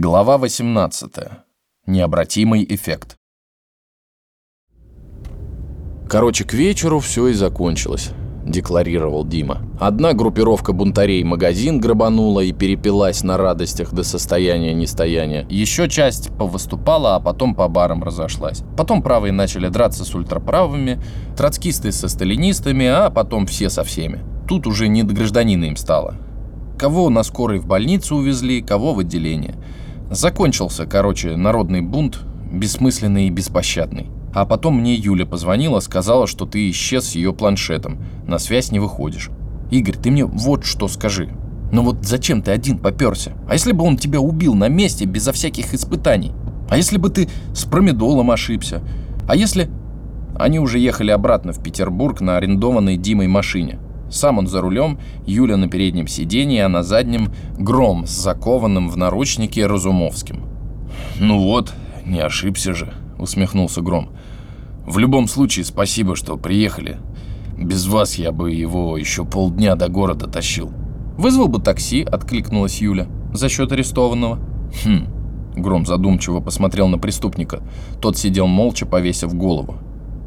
Глава 18. Необратимый эффект. Короче, к вечеру все и закончилось, декларировал Дима. Одна группировка бунтарей магазин грабанула и перепилась на радостях до состояния нестояния. Еще часть повыступала, а потом по барам разошлась. Потом правые начали драться с ультраправыми, троцкисты со сталинистами, а потом все со всеми. Тут уже не до гражданина им стало. Кого на скорой в больницу увезли, кого в отделение. Закончился, короче, народный бунт, бессмысленный и беспощадный. А потом мне Юля позвонила, сказала, что ты исчез с ее планшетом, на связь не выходишь. Игорь, ты мне вот что скажи. Ну вот зачем ты один попёрся? А если бы он тебя убил на месте безо всяких испытаний? А если бы ты с промедолом ошибся? А если... Они уже ехали обратно в Петербург на арендованной Димой машине. Сам он за рулем, Юля на переднем сиденье, а на заднем Гром с закованным в наручники Разумовским. «Ну вот, не ошибся же», — усмехнулся Гром. «В любом случае, спасибо, что приехали. Без вас я бы его еще полдня до города тащил». «Вызвал бы такси», — откликнулась Юля, — «за счет арестованного». «Хм». Гром задумчиво посмотрел на преступника. Тот сидел молча, повесив голову.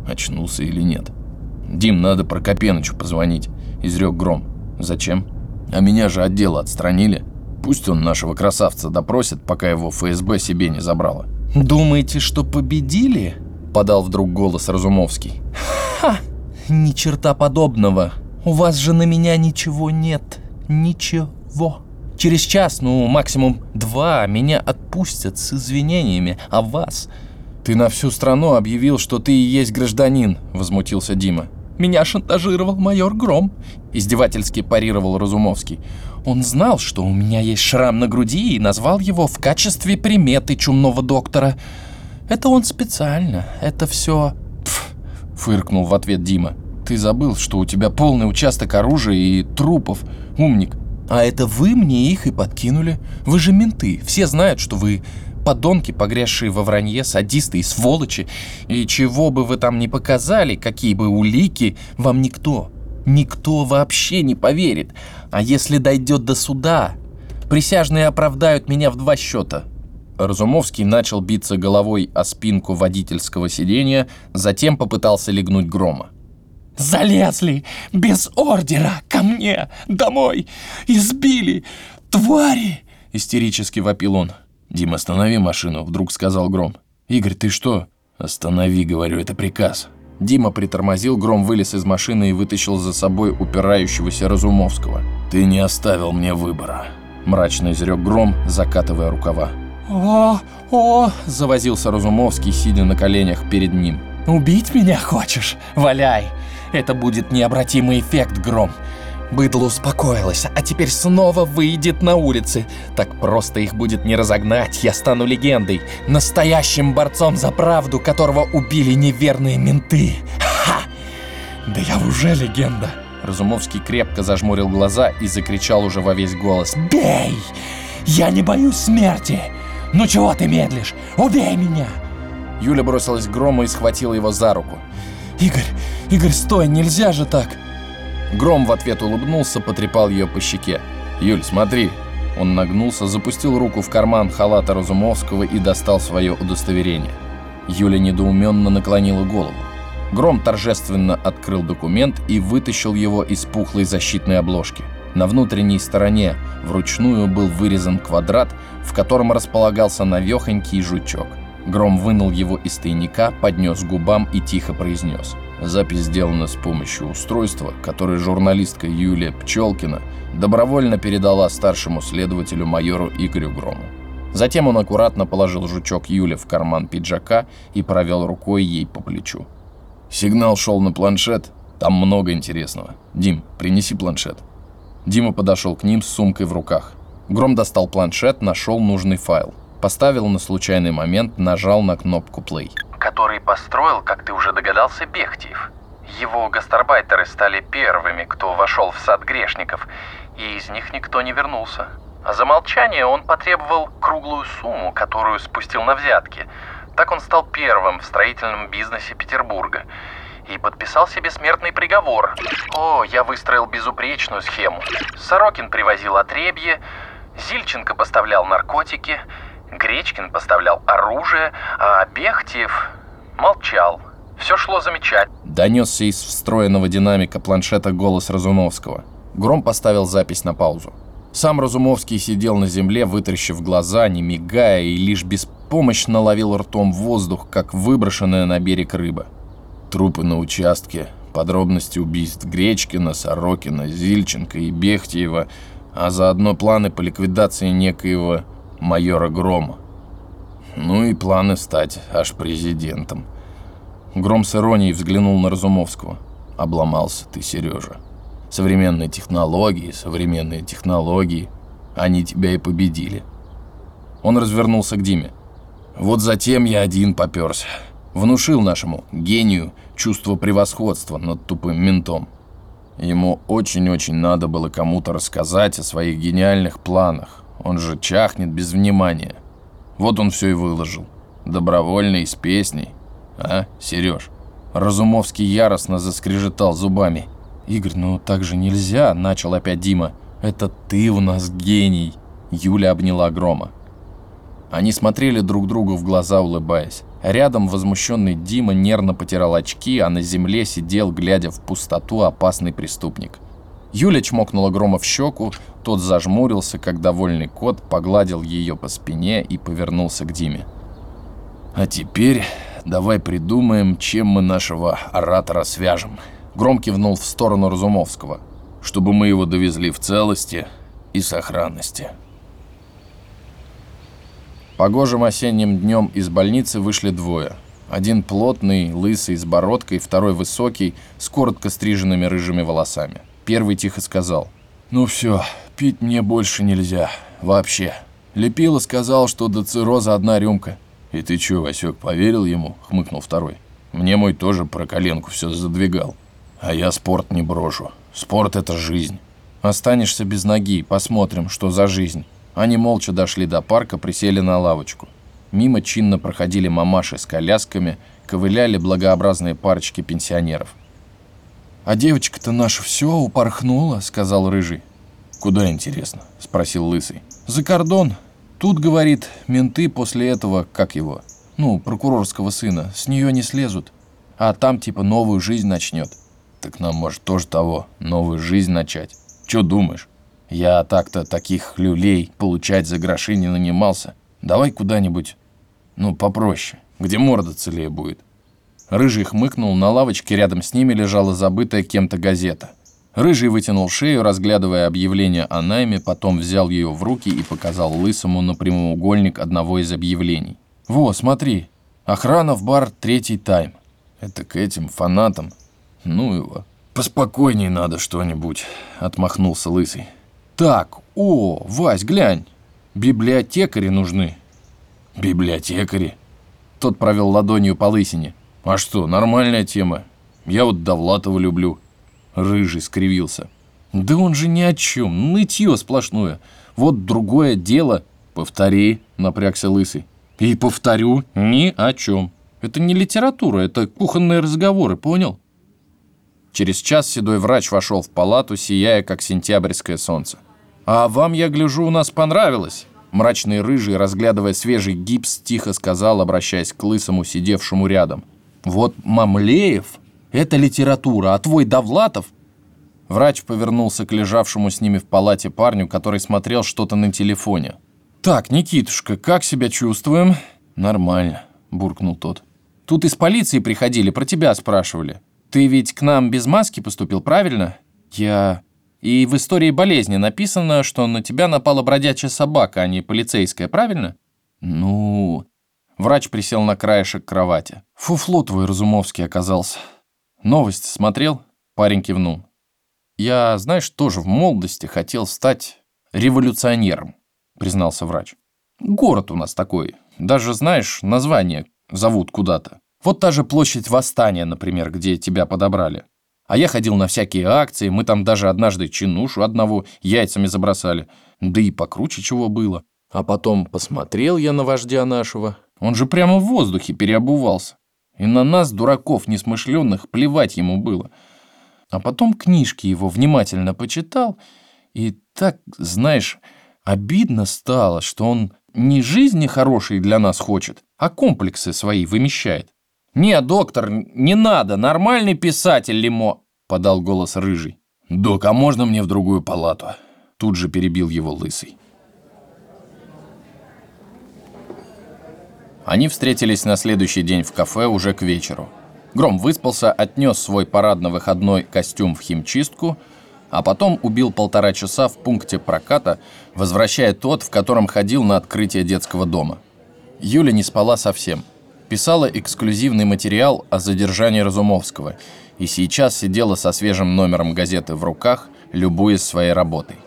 Очнулся или нет? «Дим, надо Прокопенычу позвонить», — изрек Гром. «Зачем?» «А меня же отдела отстранили. Пусть он нашего красавца допросит, пока его ФСБ себе не забрало». «Думаете, что победили?» — подал вдруг голос Разумовский. «Ха! Ни черта подобного. У вас же на меня ничего нет. Ничего. Через час, ну, максимум два, меня отпустят с извинениями, а вас...» «Ты на всю страну объявил, что ты и есть гражданин», — возмутился Дима. Меня шантажировал майор Гром», — издевательски парировал Разумовский. «Он знал, что у меня есть шрам на груди и назвал его в качестве приметы чумного доктора. Это он специально, это все...» фыркнул в ответ Дима. «Ты забыл, что у тебя полный участок оружия и трупов, умник». «А это вы мне их и подкинули. Вы же менты, все знают, что вы подонки, погрязшие во вранье, садисты и сволочи. И чего бы вы там ни показали, какие бы улики, вам никто, никто вообще не поверит. А если дойдет до суда, присяжные оправдают меня в два счета». Разумовский начал биться головой о спинку водительского сиденья, затем попытался легнуть грома. «Залезли без ордера ко мне домой! Избили! Твари!» — истерически вопил он. «Дим, останови машину», — вдруг сказал Гром. «Игорь, ты что?» «Останови, говорю, это приказ». Дима притормозил, Гром вылез из машины и вытащил за собой упирающегося Разумовского. «Ты не оставил мне выбора», — мрачно изрек Гром, закатывая рукава. «О, о!» – завозился Разумовский, сидя на коленях перед ним. «Убить меня хочешь? Валяй! Это будет необратимый эффект, Гром. Быдло успокоилось, а теперь снова выйдет на улицы. Так просто их будет не разогнать, я стану легендой. Настоящим борцом за правду, которого убили неверные менты. Ха! Да я уже легенда. Разумовский крепко зажмурил глаза и закричал уже во весь голос. «Бей! Я не боюсь смерти! Ну чего ты медлишь? Убей меня!» Юля бросилась к Грому и схватила его за руку. «Игорь, Игорь, стой, нельзя же так!» Гром в ответ улыбнулся, потрепал ее по щеке. «Юль, смотри!» Он нагнулся, запустил руку в карман халата Разумовского и достал свое удостоверение. Юля недоуменно наклонила голову. Гром торжественно открыл документ и вытащил его из пухлой защитной обложки. На внутренней стороне вручную был вырезан квадрат, в котором располагался навехонький жучок. Гром вынул его из тайника, поднес губам и тихо произнес – Запись сделана с помощью устройства, которое журналистка Юлия Пчелкина добровольно передала старшему следователю майору Игорю Грому. Затем он аккуратно положил жучок Юли в карман пиджака и провел рукой ей по плечу. Сигнал шел на планшет, там много интересного. Дим, принеси планшет. Дима подошел к ним с сумкой в руках. Гром достал планшет, нашел нужный файл. Поставил на случайный момент, нажал на кнопку play который построил, как ты уже догадался, Бехтиев. Его гастарбайтеры стали первыми, кто вошел в сад грешников, и из них никто не вернулся. А за молчание он потребовал круглую сумму, которую спустил на взятки. Так он стал первым в строительном бизнесе Петербурга и подписал себе смертный приговор. О, я выстроил безупречную схему. Сорокин привозил отребье, Зильченко поставлял наркотики, Гречкин поставлял оружие, а Бехтиев молчал. Все шло замечательно. Донесся из встроенного динамика планшета голос Разумовского. Гром поставил запись на паузу. Сам Разумовский сидел на земле, вытаращив глаза, не мигая, и лишь беспомощно ловил ртом воздух, как выброшенная на берег рыба. Трупы на участке, подробности убийств Гречкина, Сорокина, Зильченко и Бехтиева, а заодно планы по ликвидации некоего майора Грома. Ну и планы стать аж президентом. Гром с иронией взглянул на Разумовского. Обломался ты, Сережа. Современные технологии, современные технологии. Они тебя и победили. Он развернулся к Диме. Вот затем я один попёрся. Внушил нашему гению чувство превосходства над тупым ментом. Ему очень-очень надо было кому-то рассказать о своих гениальных планах. Он же чахнет без внимания. Вот он все и выложил. Добровольно и с песней. А, Сереж? Разумовский яростно заскрежетал зубами. «Игорь, ну так же нельзя», — начал опять Дима. «Это ты у нас гений», — Юля обняла Грома. Они смотрели друг другу в глаза, улыбаясь. Рядом возмущенный Дима нервно потирал очки, а на земле сидел, глядя в пустоту, опасный преступник. Юля чмокнула Грома в щеку, тот зажмурился, как довольный кот, погладил ее по спине и повернулся к Диме. «А теперь давай придумаем, чем мы нашего оратора свяжем». Гром кивнул в сторону Разумовского, чтобы мы его довезли в целости и сохранности. Погожим осенним днем из больницы вышли двое. Один плотный, лысый, с бородкой, второй высокий, с коротко стриженными рыжими волосами. Первый тихо сказал. «Ну все, пить мне больше нельзя. Вообще. Лепила сказал, что до цирроза одна рюмка». «И ты че, Васек, поверил ему?» — хмыкнул второй. «Мне мой тоже про коленку все задвигал. А я спорт не брошу. Спорт — это жизнь. Останешься без ноги, посмотрим, что за жизнь». Они молча дошли до парка, присели на лавочку. Мимо чинно проходили мамаши с колясками, ковыляли благообразные парочки пенсионеров. «А девочка-то наша все упорхнула», — сказал Рыжий. «Куда, интересно?» — спросил Лысый. «За кордон. Тут, говорит, менты после этого, как его, ну, прокурорского сына, с нее не слезут. А там типа новую жизнь начнет. Так нам, может, тоже того, новую жизнь начать. Че думаешь?» Я так-то таких люлей получать за гроши не нанимался. Давай куда-нибудь, ну, попроще, где морда целее будет. Рыжий хмыкнул, на лавочке рядом с ними лежала забытая кем-то газета. Рыжий вытянул шею, разглядывая объявление о найме, потом взял ее в руки и показал Лысому на прямоугольник одного из объявлений. «Во, смотри, охрана в бар «Третий тайм». Это к этим фанатам. Ну его. Поспокойней надо что-нибудь», — отмахнулся Лысый. Так, о, Вась, глянь, библиотекари нужны. Библиотекари? Тот провел ладонью по лысине. А что, нормальная тема. Я вот Довлатова люблю. Рыжий скривился. Да он же ни о чем, нытье сплошное. Вот другое дело. Повтори, напрягся лысый. И повторю, ни о чем. Это не литература, это кухонные разговоры, понял? Через час седой врач вошел в палату, сияя, как сентябрьское солнце. «А вам, я гляжу, у нас понравилось?» Мрачный рыжий, разглядывая свежий гипс, тихо сказал, обращаясь к лысому, сидевшему рядом. «Вот Мамлеев — это литература, а твой Довлатов...» Врач повернулся к лежавшему с ними в палате парню, который смотрел что-то на телефоне. «Так, Никитушка, как себя чувствуем?» «Нормально», — буркнул тот. «Тут из полиции приходили, про тебя спрашивали. Ты ведь к нам без маски поступил, правильно? Я... И в истории болезни написано, что на тебя напала бродячая собака, а не полицейская, правильно? Ну... Врач присел на краешек кровати. Фуфло твой Разумовский оказался. Новость смотрел? Парень кивнул. Я, знаешь, тоже в молодости хотел стать революционером, признался врач. Город у нас такой. Даже, знаешь, название зовут куда-то. Вот та же площадь Восстания, например, где тебя подобрали. А я ходил на всякие акции, мы там даже однажды чинушу одного яйцами забросали. Да и покруче чего было. А потом посмотрел я на вождя нашего. Он же прямо в воздухе переобувался. И на нас, дураков несмышленных, плевать ему было. А потом книжки его внимательно почитал, и так, знаешь, обидно стало, что он не жизни хорошей для нас хочет, а комплексы свои вымещает. «Не, доктор, не надо, нормальный писатель Лимо», — подал голос Рыжий. «Док, а можно мне в другую палату?» Тут же перебил его Лысый. Они встретились на следующий день в кафе уже к вечеру. Гром выспался, отнес свой парадно-выходной костюм в химчистку, а потом убил полтора часа в пункте проката, возвращая тот, в котором ходил на открытие детского дома. Юля не спала совсем. Писала эксклюзивный материал о задержании Разумовского и сейчас сидела со свежим номером газеты в руках, любуясь своей работой.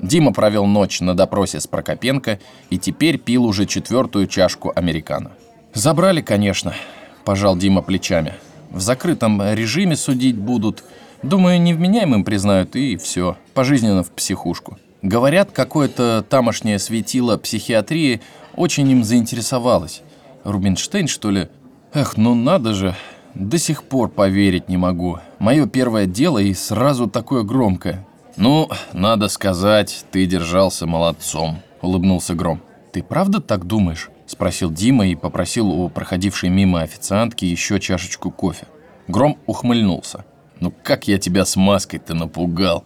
Дима провел ночь на допросе с Прокопенко и теперь пил уже четвертую чашку американо. «Забрали, конечно», – пожал Дима плечами. «В закрытом режиме судить будут. Думаю, невменяемым признают и все. Пожизненно в психушку. Говорят, какое-то тамошнее светило психиатрии очень им заинтересовалось. Рубинштейн, что ли? Эх, ну надо же. До сих пор поверить не могу. Мое первое дело и сразу такое громкое. «Ну, надо сказать, ты держался молодцом», — улыбнулся Гром. «Ты правда так думаешь?» — спросил Дима и попросил у проходившей мимо официантки еще чашечку кофе. Гром ухмыльнулся. «Ну как я тебя с маской-то напугал?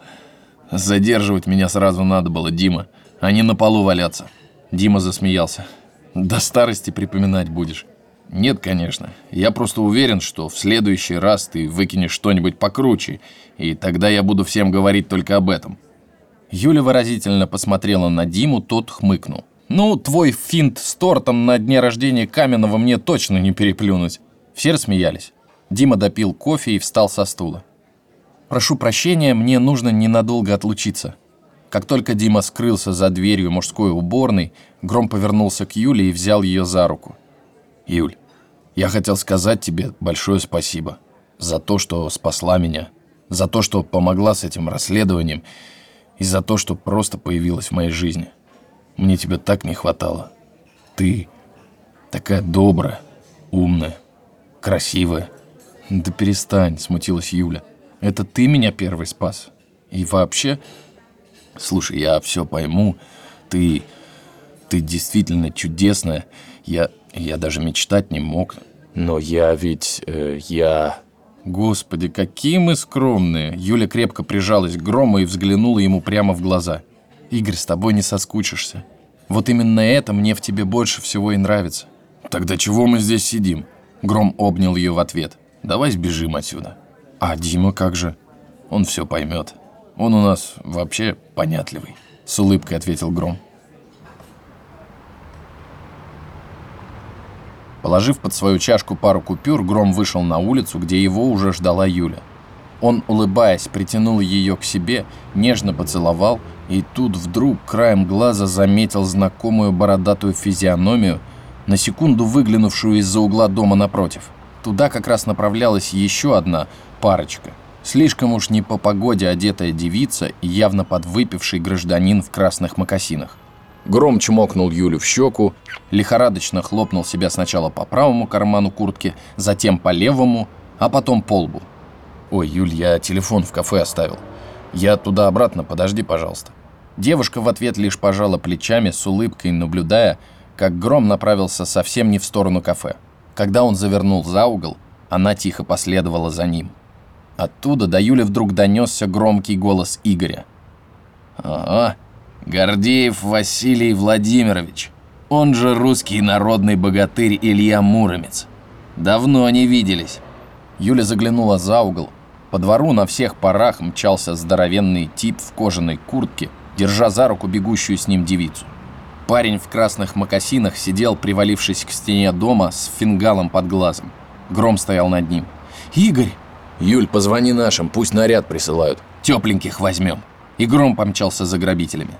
Задерживать меня сразу надо было, Дима, а не на полу валяться». Дима засмеялся. «До старости припоминать будешь». «Нет, конечно. Я просто уверен, что в следующий раз ты выкинешь что-нибудь покруче, и тогда я буду всем говорить только об этом». Юля выразительно посмотрела на Диму, тот хмыкнул. «Ну, твой финт с тортом на дне рождения Каменного мне точно не переплюнуть». Все рассмеялись. Дима допил кофе и встал со стула. «Прошу прощения, мне нужно ненадолго отлучиться». Как только Дима скрылся за дверью мужской уборной, Гром повернулся к Юле и взял ее за руку. Юль, я хотел сказать тебе большое спасибо за то, что спасла меня, за то, что помогла с этим расследованием и за то, что просто появилась в моей жизни. Мне тебя так не хватало. Ты такая добрая, умная, красивая. Да перестань, смутилась Юля. Это ты меня первый спас. И вообще... Слушай, я все пойму. Ты... Ты действительно чудесная. Я... Я даже мечтать не мог. Но я ведь... Э, я... Господи, какие мы скромные. Юля крепко прижалась к Грому и взглянула ему прямо в глаза. Игорь, с тобой не соскучишься. Вот именно это мне в тебе больше всего и нравится. Тогда чего мы здесь сидим? Гром обнял ее в ответ. Давай сбежим отсюда. А Дима как же? Он все поймет. Он у нас вообще понятливый. С улыбкой ответил Гром. Положив под свою чашку пару купюр, Гром вышел на улицу, где его уже ждала Юля. Он, улыбаясь, притянул ее к себе, нежно поцеловал, и тут вдруг краем глаза заметил знакомую бородатую физиономию, на секунду выглянувшую из-за угла дома напротив. Туда как раз направлялась еще одна парочка. Слишком уж не по погоде одетая девица и явно подвыпивший гражданин в красных мокасинах. Гром чмокнул Юлю в щеку, лихорадочно хлопнул себя сначала по правому карману куртки, затем по левому, а потом по лбу. «Ой, Юль, я телефон в кафе оставил. Я туда-обратно, подожди, пожалуйста». Девушка в ответ лишь пожала плечами с улыбкой, наблюдая, как Гром направился совсем не в сторону кафе. Когда он завернул за угол, она тихо последовала за ним. Оттуда до Юли вдруг донесся громкий голос Игоря. «Ага, Гордеев Василий Владимирович, он же русский народный богатырь Илья Муромец. Давно не виделись. Юля заглянула за угол. По двору на всех парах мчался здоровенный тип в кожаной куртке, держа за руку бегущую с ним девицу. Парень в красных мокасинах сидел, привалившись к стене дома с фингалом под глазом. Гром стоял над ним. «Игорь!» «Юль, позвони нашим, пусть наряд присылают». «Тепленьких возьмем». И Гром помчался за грабителями.